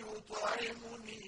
يطعمني